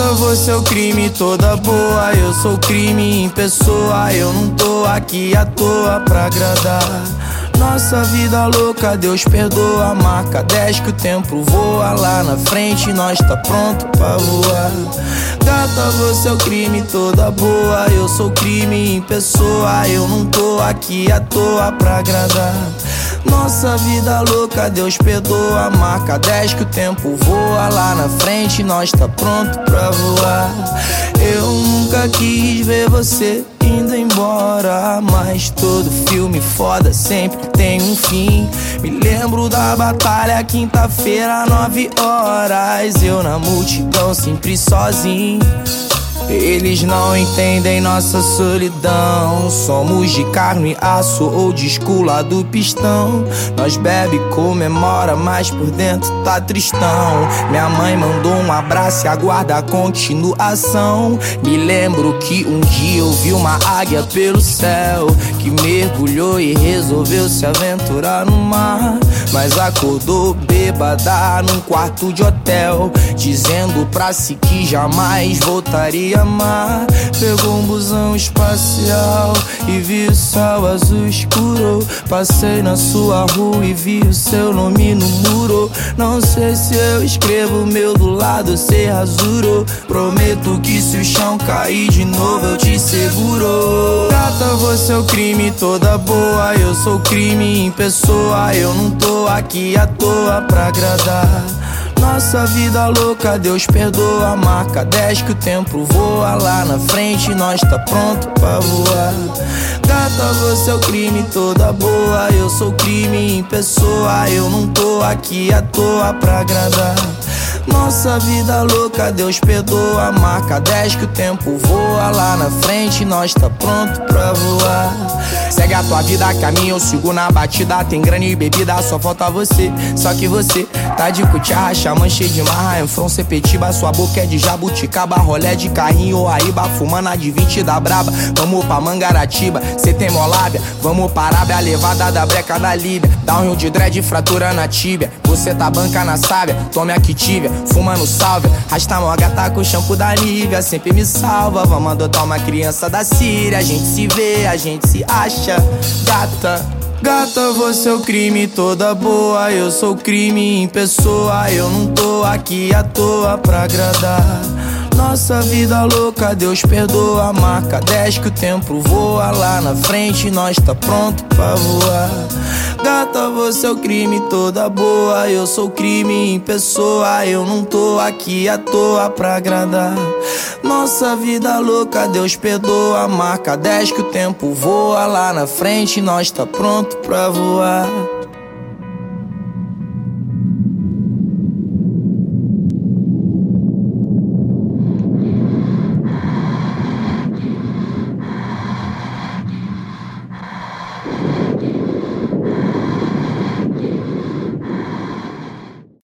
Gata, você é o crime toda boa. Eu sou crime em pessoa. Eu não tô aqui à toa pra agradar. Nossa vida louca, Deus perdoa. Marca 10 que o tempo voa. Lá na frente nós tá pronto pra voar. Gata, você é o crime toda boa. Eu sou crime em pessoa. Eu não tô aqui à toa pra agradar. Nossa vida louca, Deus perdoa. Marca 10 que o tempo voa. Lá na frente nós tá pronto pra voar. Eu nunca quis ver você indo embora. Mas todo filme foda sempre tem um fim. Me lembro da batalha, quinta-feira, nove horas. Eu na multidão, sempre sozinho. Eles não entendem nossa solidão. Somos de carne e aço ou de escula do pistão. Nós bebe, comemora, mas por dentro tá tristão. Minha mãe mandou um abraço e aguarda a continuação. Me lembro que um dia eu vi uma águia pelo céu que mergulhou e resolveu se aventurar no mar. Mas acordou bêbada num quarto de hotel, dizendo pra si que jamais voltaria mar. Pegou um busão espacial e vi o céu azul escuro. Passei na sua rua e vi o seu nome no muro. Não sei se eu escrevo meu do lado, ser rasuro. Prometo que se o chão cair de novo eu te seguro. Gata, você é o crime toda boa. Eu sou crime em pessoa. Eu não tô aqui à toa pra agradar. Nossa vida louca, Deus perdoa. Marca 10 que o tempo voa. Lá na frente nós tá pronto pra voar. Gata, você é o crime toda boa. Eu sou crime em pessoa. Eu não tô aqui à toa pra agradar. Nossa vida louca, Deus perdoa. Marca 10 que o tempo voa. Lá na frente nós tá pronto pra voar. A tua vida, caminho, eu sigo na batida. Tem grana e bebida, só falta você. Só que você tá de cutia, manche de marra, enfron, sepetiba. Sua boca é de jabuticaba, rolé de carrinho, aíba. Fumando a de 20 da braba. Vamos pra Mangaratiba, cê tem molábia. Vamos pra Arábia, levada da breca da Líbia. Dá um rio de dread, fratura na tíbia. Você tá banca na sábia, tome a quitíbia. Fuma no salve, rasta mó gata com shampoo da Nívia. Sempre me salva, vamos adotar uma criança da Síria. A gente se vê, a gente se acha gata. Gata, você é o crime toda boa. Eu sou crime em pessoa. Eu não tô aqui à toa pra agradar. Nossa vida louca, Deus perdoa. Marca 10 que o tempo voa. Lá na frente nós tá pronto pra voar. Gata, você é o crime toda boa. Eu sou crime em pessoa. Eu não tô aqui à toa pra agradar. Nossa vida louca, Deus perdoa. Marca 10 que o tempo voa. Lá na frente nós tá pronto pra voar.